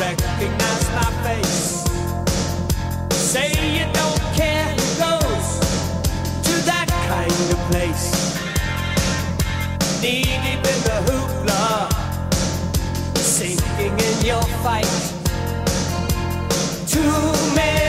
recognize my face. Say you don't care who goes to that kind of place. Knee deep in the hoopla, sinking in your fight. Too many.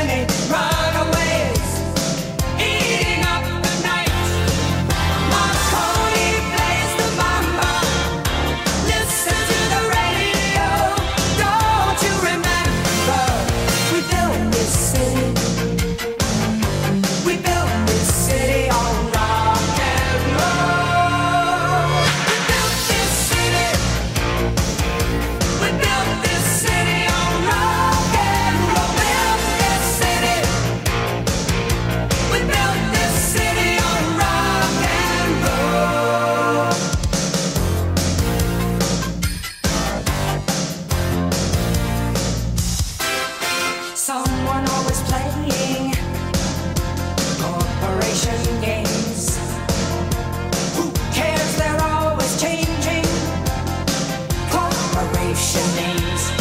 brave Shanae's.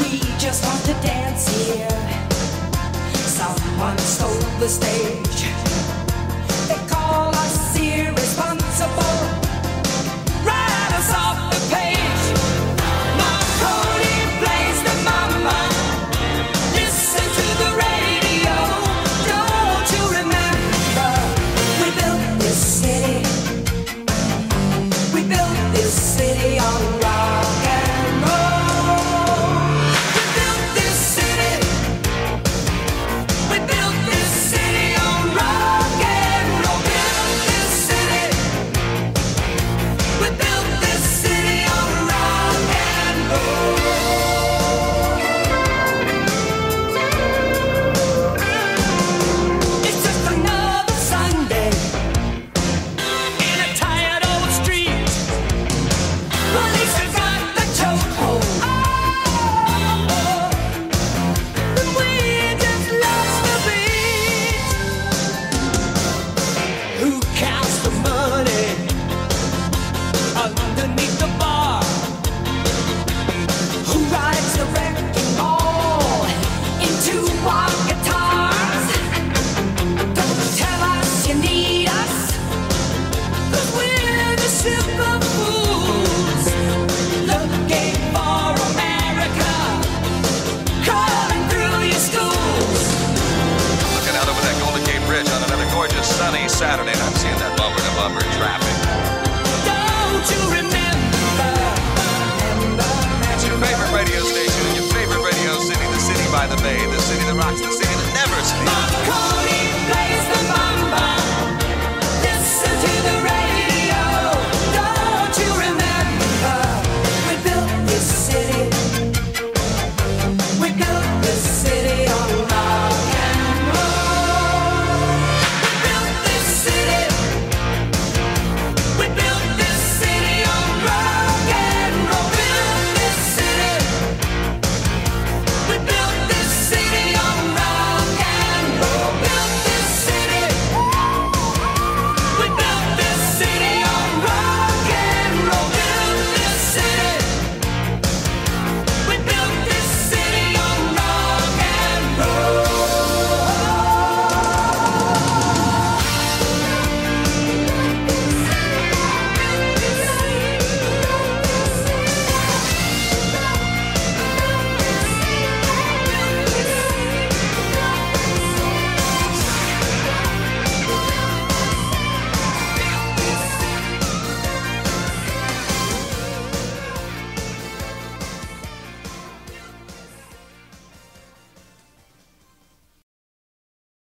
We just want to dance here. Someone stole the stage. Saturday, and I'm seeing that bumper to bumper traffic. Don't you remember?